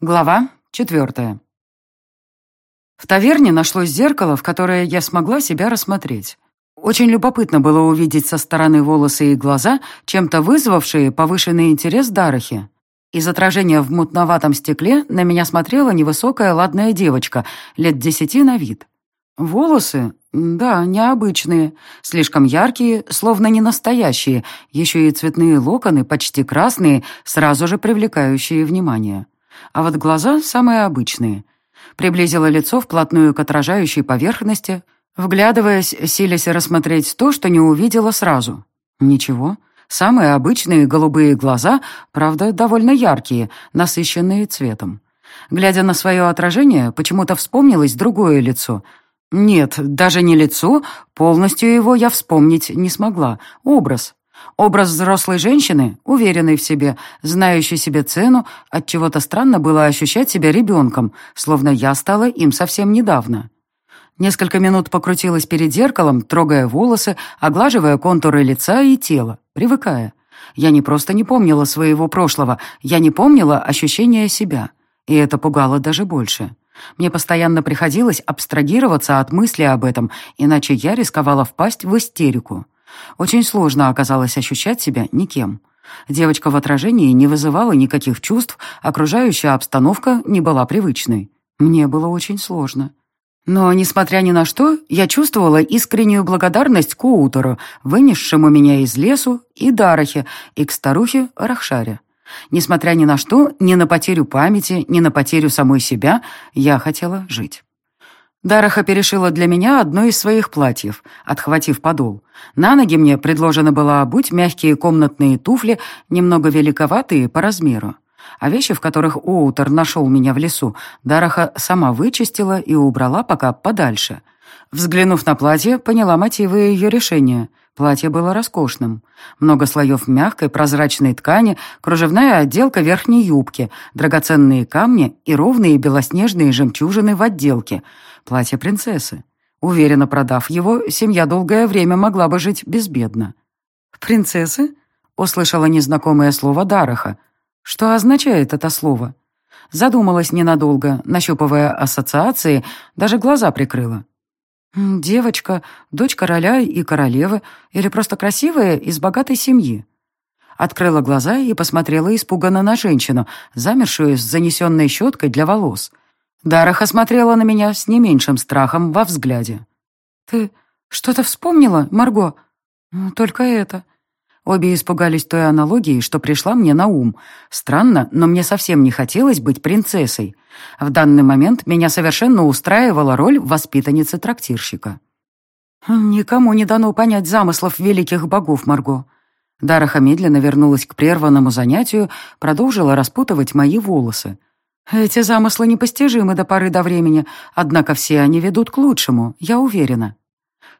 Глава четвертая. В таверне нашлось зеркало, в которое я смогла себя рассмотреть. Очень любопытно было увидеть со стороны волосы и глаза, чем-то вызвавшие повышенный интерес Дарахи. Из отражения в мутноватом стекле на меня смотрела невысокая ладная девочка, лет десяти на вид. Волосы, да, необычные, слишком яркие, словно не настоящие, еще и цветные локоны, почти красные, сразу же привлекающие внимание а вот глаза самые обычные. Приблизила лицо вплотную к отражающей поверхности, вглядываясь, силясь рассмотреть то, что не увидела сразу. Ничего. Самые обычные голубые глаза, правда, довольно яркие, насыщенные цветом. Глядя на свое отражение, почему-то вспомнилось другое лицо. Нет, даже не лицо, полностью его я вспомнить не смогла. Образ. Образ взрослой женщины, уверенной в себе, знающей себе цену, от чего то странно было ощущать себя ребенком, словно я стала им совсем недавно. Несколько минут покрутилась перед зеркалом, трогая волосы, оглаживая контуры лица и тела, привыкая. Я не просто не помнила своего прошлого, я не помнила ощущения себя. И это пугало даже больше. Мне постоянно приходилось абстрагироваться от мысли об этом, иначе я рисковала впасть в истерику. Очень сложно оказалось ощущать себя никем. Девочка в отражении не вызывала никаких чувств, окружающая обстановка не была привычной. Мне было очень сложно. Но, несмотря ни на что, я чувствовала искреннюю благодарность Коутеру, вынесшему меня из лесу, и Дарахе, и к старухе Рахшаре. Несмотря ни на что, ни на потерю памяти, ни на потерю самой себя, я хотела жить. Дараха перешила для меня одно из своих платьев, отхватив подол. На ноги мне предложено было обуть мягкие комнатные туфли, немного великоватые по размеру. А вещи, в которых Оутер нашел меня в лесу, Дараха сама вычистила и убрала пока подальше. Взглянув на платье, поняла мотивы ее решения. Платье было роскошным. Много слоев мягкой прозрачной ткани, кружевная отделка верхней юбки, драгоценные камни и ровные белоснежные жемчужины в отделке — Платье принцессы. Уверенно продав его, семья долгое время могла бы жить безбедно. «Принцессы?» — услышала незнакомое слово Дараха. «Что означает это слово?» Задумалась ненадолго, нащупывая ассоциации, даже глаза прикрыла. «Девочка, дочь короля и королевы, или просто красивая из богатой семьи?» Открыла глаза и посмотрела испуганно на женщину, замершую с занесенной щеткой для волос — Дараха смотрела на меня с не меньшим страхом во взгляде. «Ты что-то вспомнила, Марго?» «Только это». Обе испугались той аналогии, что пришла мне на ум. Странно, но мне совсем не хотелось быть принцессой. В данный момент меня совершенно устраивала роль воспитанницы трактирщика. «Никому не дано понять замыслов великих богов, Марго». Дараха медленно вернулась к прерванному занятию, продолжила распутывать мои волосы. Эти замыслы непостижимы до поры до времени, однако все они ведут к лучшему, я уверена.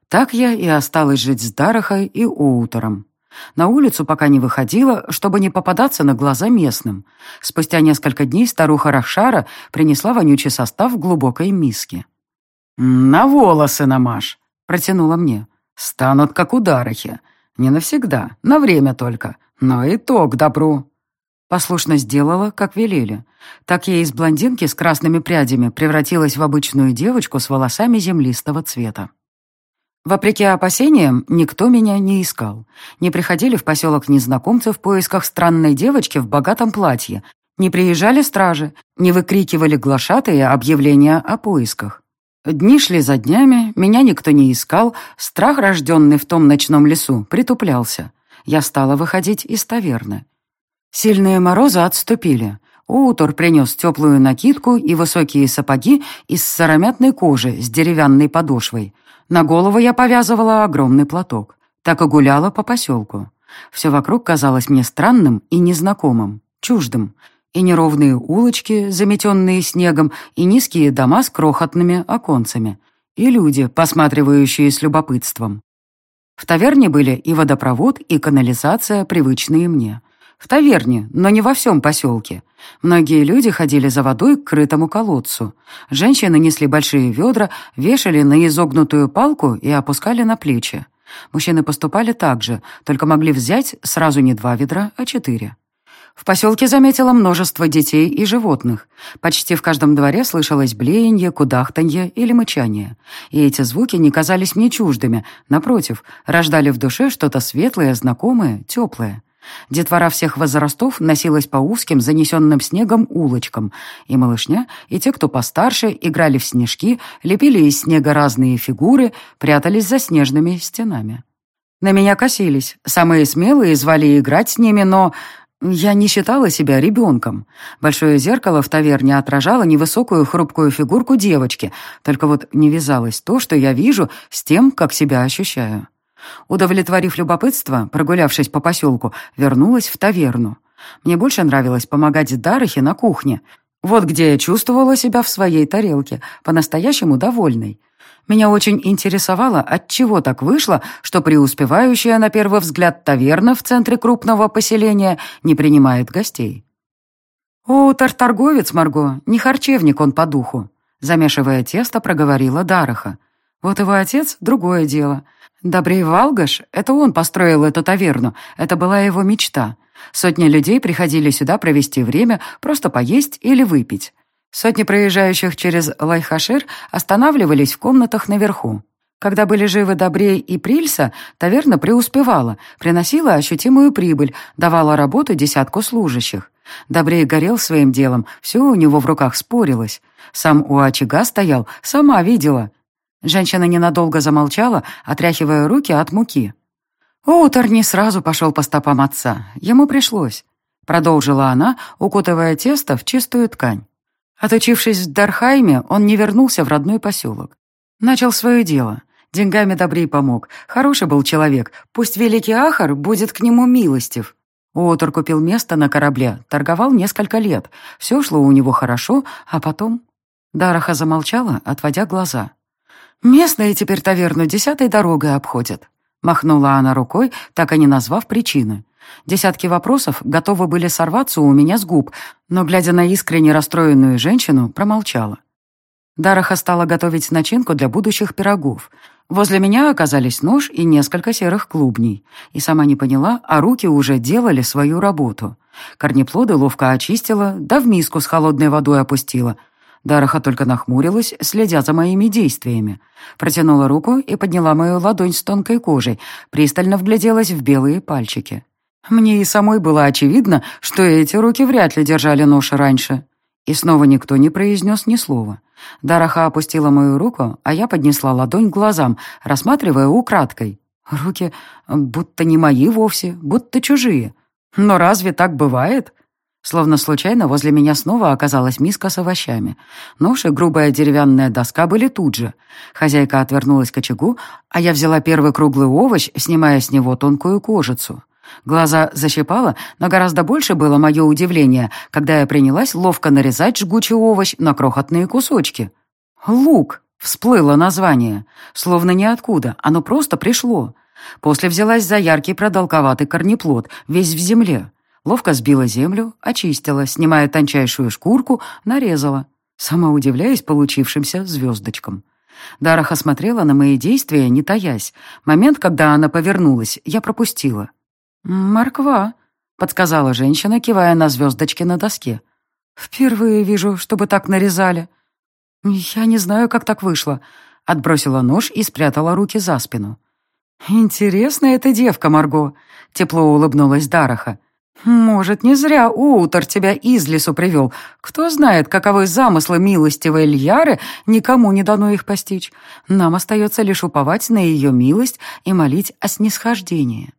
Так я и осталась жить с Дарахой и Оутером. На улицу пока не выходила, чтобы не попадаться на глаза местным. Спустя несколько дней старуха Рахшара принесла вонючий состав в глубокой миске. «На волосы намажь», — протянула мне. «Станут как у Дарахи. Не навсегда, на время только, но и то к добру». Послушно сделала, как велели. Так я из блондинки с красными прядями превратилась в обычную девочку с волосами землистого цвета. Вопреки опасениям, никто меня не искал. Не приходили в поселок незнакомцы в поисках странной девочки в богатом платье. Не приезжали стражи, не выкрикивали глашатые объявления о поисках. Дни шли за днями, меня никто не искал, страх, рожденный в том ночном лесу, притуплялся. Я стала выходить из таверны. Сильные морозы отступили. Утор принес теплую накидку и высокие сапоги из сыромятной кожи с деревянной подошвой. На голову я повязывала огромный платок. Так и гуляла по поселку. Все вокруг казалось мне странным и незнакомым, чуждым. И неровные улочки, заметенные снегом, и низкие дома с крохотными оконцами. И люди, посматривающие с любопытством. В таверне были и водопровод, и канализация, привычные мне. В таверне, но не во всем поселке. Многие люди ходили за водой к крытому колодцу. Женщины несли большие ведра, вешали на изогнутую палку и опускали на плечи. Мужчины поступали так же, только могли взять сразу не два ведра, а четыре. В поселке заметила множество детей и животных. Почти в каждом дворе слышалось блеяние, кудахтанье или мычание. И эти звуки не казались мне чуждыми, напротив, рождали в душе что-то светлое, знакомое, теплое. Детвора всех возрастов носилась по узким, занесенным снегом улочкам, и малышня, и те, кто постарше, играли в снежки, лепили из снега разные фигуры, прятались за снежными стенами. На меня косились. Самые смелые звали играть с ними, но я не считала себя ребенком. Большое зеркало в таверне отражало невысокую хрупкую фигурку девочки, только вот не вязалось то, что я вижу, с тем, как себя ощущаю. Удовлетворив любопытство, прогулявшись по поселку, вернулась в таверну. Мне больше нравилось помогать Дарахе на кухне. Вот где я чувствовала себя в своей тарелке, по-настоящему довольной. Меня очень интересовало, от чего так вышло, что преуспевающая на первый взгляд таверна в центре крупного поселения не принимает гостей. «О, торговец, Марго, не харчевник он по духу», замешивая тесто, проговорила Дараха. «Вот его отец — другое дело. Добрей Валгаш — это он построил эту таверну, это была его мечта. Сотни людей приходили сюда провести время, просто поесть или выпить. Сотни проезжающих через Лайхашир останавливались в комнатах наверху. Когда были живы Добрей и Прильса, таверна преуспевала, приносила ощутимую прибыль, давала работу десятку служащих. Добрей горел своим делом, все у него в руках спорилось. Сам у очага стоял, сама видела. Женщина ненадолго замолчала, отряхивая руки от муки. Утор не сразу пошел по стопам отца. Ему пришлось. Продолжила она, укутывая тесто в чистую ткань. Отучившись в Дархайме, он не вернулся в родной поселок. Начал свое дело. Деньгами добрей помог. Хороший был человек. Пусть великий Ахар будет к нему милостив. Уотер купил место на корабле, торговал несколько лет. Все шло у него хорошо, а потом... Дараха замолчала, отводя глаза. «Местные теперь таверну десятой дорогой обходят», — махнула она рукой, так и не назвав причины. Десятки вопросов готовы были сорваться у меня с губ, но, глядя на искренне расстроенную женщину, промолчала. Дараха стала готовить начинку для будущих пирогов. Возле меня оказались нож и несколько серых клубней. И сама не поняла, а руки уже делали свою работу. Корнеплоды ловко очистила, да в миску с холодной водой опустила. Дараха только нахмурилась, следя за моими действиями. Протянула руку и подняла мою ладонь с тонкой кожей, пристально вгляделась в белые пальчики. Мне и самой было очевидно, что эти руки вряд ли держали нож раньше. И снова никто не произнес ни слова. Дараха опустила мою руку, а я поднесла ладонь к глазам, рассматривая украдкой. Руки будто не мои вовсе, будто чужие. Но разве так бывает? Словно случайно возле меня снова оказалась миска с овощами. Нож и грубая деревянная доска были тут же. Хозяйка отвернулась к очагу, а я взяла первый круглый овощ, снимая с него тонкую кожицу. Глаза защипало, но гораздо больше было мое удивление, когда я принялась ловко нарезать жгучий овощ на крохотные кусочки. «Лук!» — всплыло название. Словно ниоткуда, оно просто пришло. После взялась за яркий продолговатый корнеплод, весь в земле. Ловко сбила землю, очистила, снимая тончайшую шкурку, нарезала. Сама удивляясь получившимся звездочкам. Дараха смотрела на мои действия, не таясь. Момент, когда она повернулась, я пропустила. «Морква», — подсказала женщина, кивая на звездочки на доске. «Впервые вижу, чтобы так нарезали». «Я не знаю, как так вышло», — отбросила нож и спрятала руки за спину. «Интересная эта девка, Марго», — тепло улыбнулась Дараха. «Может, не зря Уутер тебя из лесу привел. Кто знает, каковы замыслы милостивой Ильяры, никому не дано их постичь. Нам остается лишь уповать на ее милость и молить о снисхождении».